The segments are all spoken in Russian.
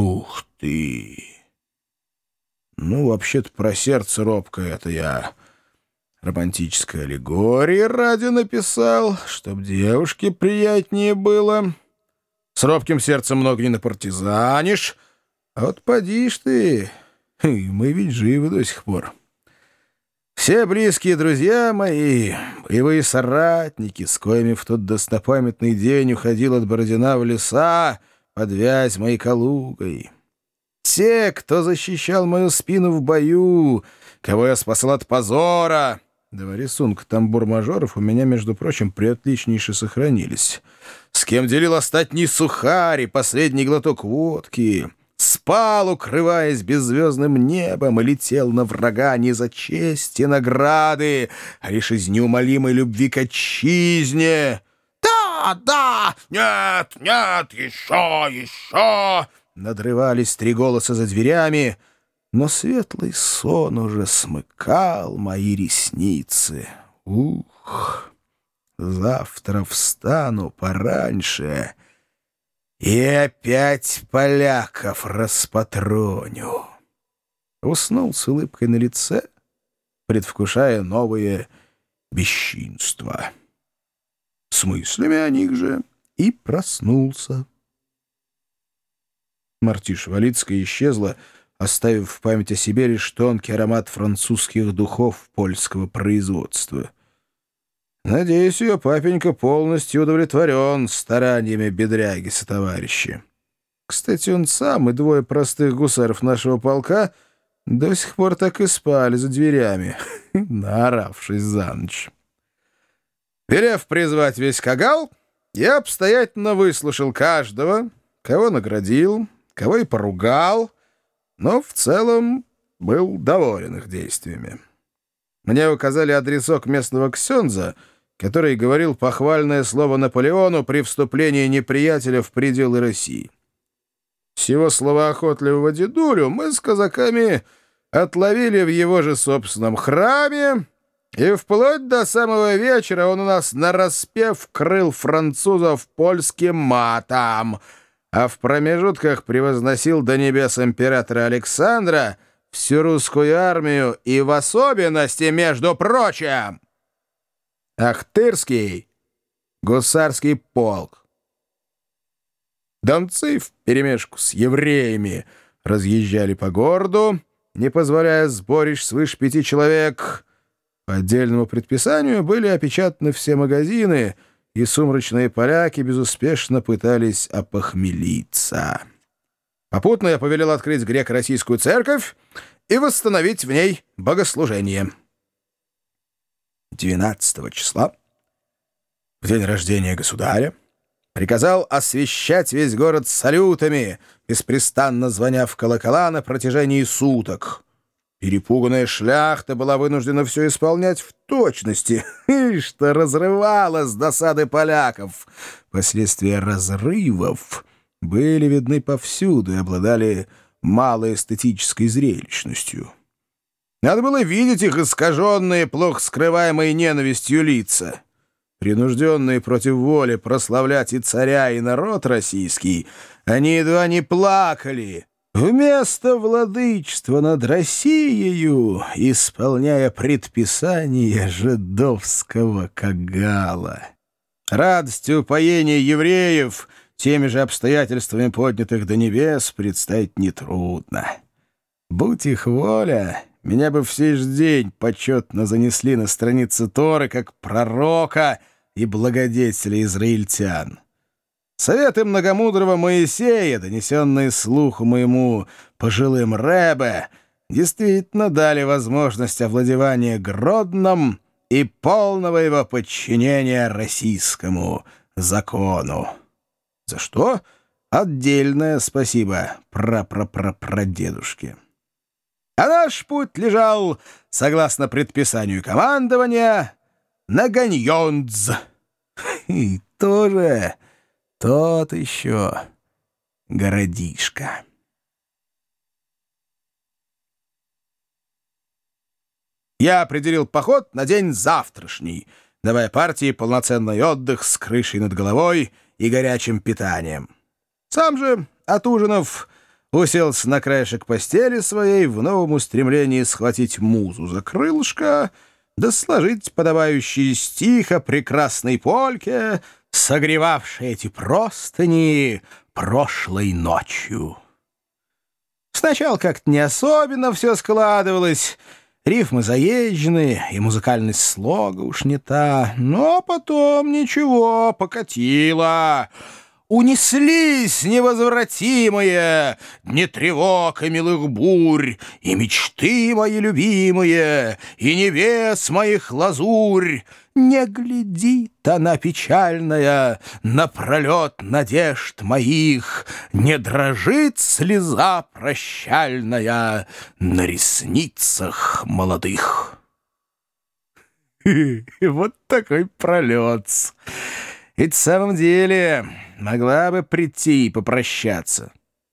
Ух ты! Ну, вообще-то про сердце робкое это я романтической аллегории ради написал, чтоб девушке приятнее было. С робким сердцем много не напартизанишь. А вот поди ж ты, мы ведь живы до сих пор. Все близкие друзья мои, боевые соратники, с коими в тот достопамятный день уходил от Бородина в леса под моей Калугой. Те, кто защищал мою спину в бою, кого я спасал от позора. Два рисунка тамбур-мажоров у меня, между прочим, приотличнейше сохранились. С кем делил остатний сухарь и последний глоток водки — спал, укрываясь беззвездным небом, и летел на врага не за честь и награды, а лишь из неумолимой любви к отчизне. «Да, да! Нет, нет! Еще, еще!» Надрывались три голоса за дверями, но светлый сон уже смыкал мои ресницы. Ух! Завтра встану пораньше — и опять поляков распатроню. Уснул с улыбкой на лице, предвкушая новые бесчинства. С мыслями о них же и проснулся. Мартиша Валицкая исчезла, оставив в память о себе лишь тонкий аромат французских духов польского производства — Надеюсь, ее папенька полностью удовлетворен стараниями бедряги-сотоварища. Кстати, он сам и двое простых гусаров нашего полка до сих пор так и спали за дверями, наоравшись за ночь. Велев призвать весь кагал, я обстоятельно выслушал каждого, кого наградил, кого и поругал, но в целом был доволен их действиями. Мне указали адресок местного ксенза — который говорил похвальное слово Наполеону при вступлении неприятеля в пределы России. Всего словоохотливого дедулю мы с казаками отловили в его же собственном храме, и вплоть до самого вечера он у нас нараспев крыл французов польским матом, а в промежутках превозносил до небес императора Александра всю русскую армию и в особенности, между прочим, Ахтырский гусарский полк. Донцы вперемешку с евреями разъезжали по городу, не позволяя сборищ свыше пяти человек. По отдельному предписанию были опечатаны все магазины, и сумрачные поляки безуспешно пытались опохмелиться. Попутно я повелел открыть греко-российскую церковь и восстановить в ней богослужение. 12 числа, в день рождения государя, приказал освещать весь город салютами, беспрестанно звоня в колокола на протяжении суток. Перепуганная шляхта была вынуждена все исполнять в точности, и что разрывало с досады поляков. Последствия разрывов были видны повсюду и обладали малоэстетической зрелищностью. Надо было видеть их искаженные, плохо скрываемые ненавистью лица. Принужденные против воли прославлять и царя, и народ российский, они едва не плакали. Вместо владычества над Россией, исполняя предписания жидовского кагала. Радостью упоения евреев теми же обстоятельствами поднятых до небес представить нетрудно. Будь их воля, меня бы в сей же день почетно занесли на страницы Торы как пророка и благодетеля израильтян. Советы многомудрого Моисея, донесенные слуху моему пожилым Рэбе, действительно дали возможность овладевания Гродном и полного его подчинения российскому закону. За что отдельное спасибо прапрапрапрадедушке. А наш путь лежал, согласно предписанию командования, на Ганьондз. И тоже тот еще городишко. Я определил поход на день завтрашний, давая партии полноценный отдых с крышей над головой и горячим питанием. Сам же, от ужинов, уселся на краешек постели своей в новом устремлении схватить музу за крылышко да сложить подобающий стих о прекрасной польке, согревавшей эти простыни прошлой ночью. Сначала как-то не особенно все складывалось, рифмы заезженные, и музыкальность слога уж не та, но потом ничего, покатило — Унеслись невозвратимые Дни тревог и милых бурь, И мечты мои любимые, И небес моих лазурь. Не глядит она печальная На пролет надежд моих, Не дрожит слеза прощальная На ресницах молодых. Вот такой пролет. Ведь в самом деле могла бы прийти и попрощаться.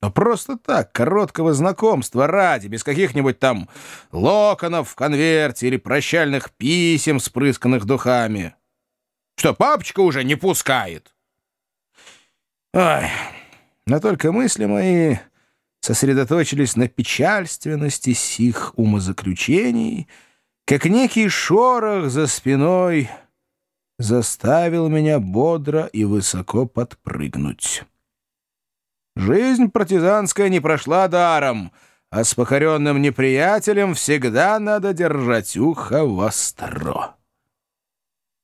Но просто так, короткого знакомства ради, без каких-нибудь там локонов в конверте или прощальных писем, спрысканных духами. Что, папочка уже не пускает? Ой, но только мысли мои сосредоточились на печальственности сих умозаключений, как некий шорох за спиной — заставил меня бодро и высоко подпрыгнуть. Жизнь партизанская не прошла даром, а с покоренным неприятелем всегда надо держать ухо востро.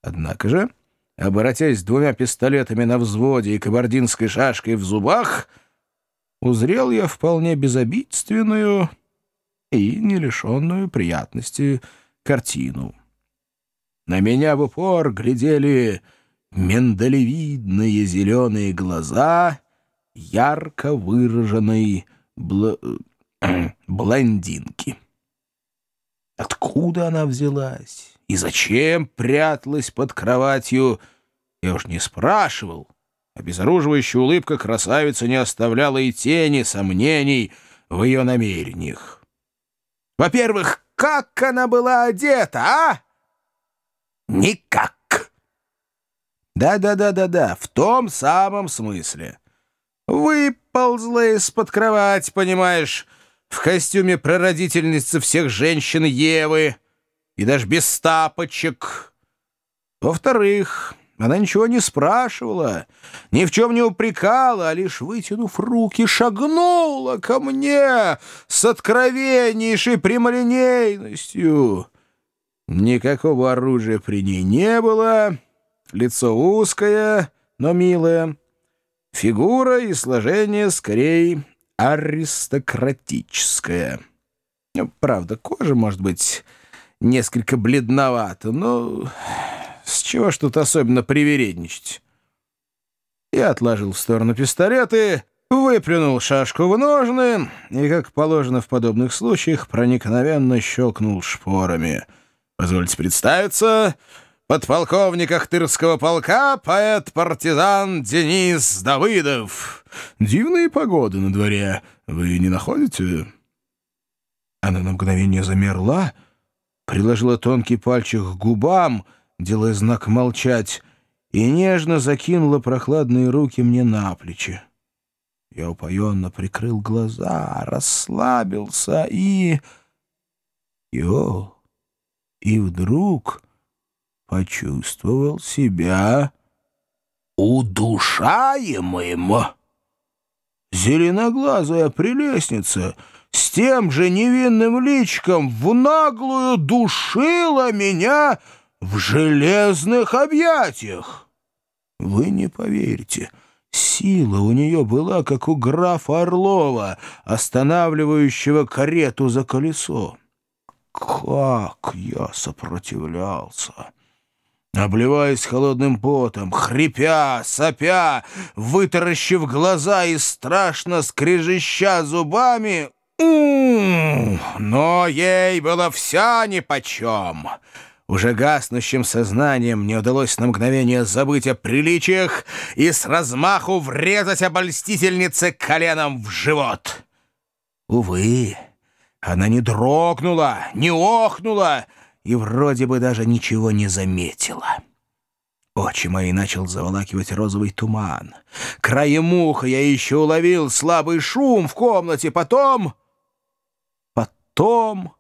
Однако же, оборотясь двумя пистолетами на взводе и кабардинской шашкой в зубах, узрел я вполне безобидственную и не лишенную приятности картину. На меня в упор глядели миндалевидные зеленые глаза ярко выраженной бл... блондинки. Откуда она взялась и зачем пряталась под кроватью, я уж не спрашивал. Обезоруживающая улыбка красавицы не оставляла и тени сомнений в ее намерениях. Во-первых, как она была одета, а? Никак. Да-да-да-да-да, в том самом смысле. Выползла из-под кровати, понимаешь, в костюме прародительницы всех женщин Евы и даже без тапочек. Во-вторых, она ничего не спрашивала, ни в чем не упрекала, а лишь, вытянув руки, шагнула ко мне с откровеннейшей прямолинейностью. Никакого оружия при ней не было, лицо узкое, но милое, фигура и сложение скорее аристократическое. Ну, правда, кожа, может быть, несколько бледновата, но с чего ж тут особенно привередничать? Я отложил в сторону пистолеты, выплюнул шашку в ножны и, как положено в подобных случаях, проникновенно щелкнул шпорами — Позвольте представиться, подполковник Ахтырского полка, поэт-партизан Денис Давыдов. Дивные погоды на дворе, вы не находите?» Она на мгновение замерла, приложила тонкий пальчик к губам, делая знак молчать, и нежно закинула прохладные руки мне на плечи. Я упоенно прикрыл глаза, расслабился и... Йо! И вдруг почувствовал себя удушаемым. Зеленоглазая прелестница с тем же невинным личиком в наглую душила меня в железных объятиях. Вы не поверите, сила у нее была, как у графа Орлова, останавливающего карету за колесо. Как я сопротивлялся! Обливаясь холодным потом, хрипя, сопя, вытаращив глаза и страшно скрежеща зубами, но ей было вся нипочем. Уже гаснущим сознанием мне удалось на мгновение забыть о приличиях и с размаху врезать обольстительнице коленом в живот. Увы... Она не дрогнула, не охнула и вроде бы даже ничего не заметила. Очи мои начал заволакивать розовый туман. Краем уха я еще уловил слабый шум в комнате. Потом... Потом...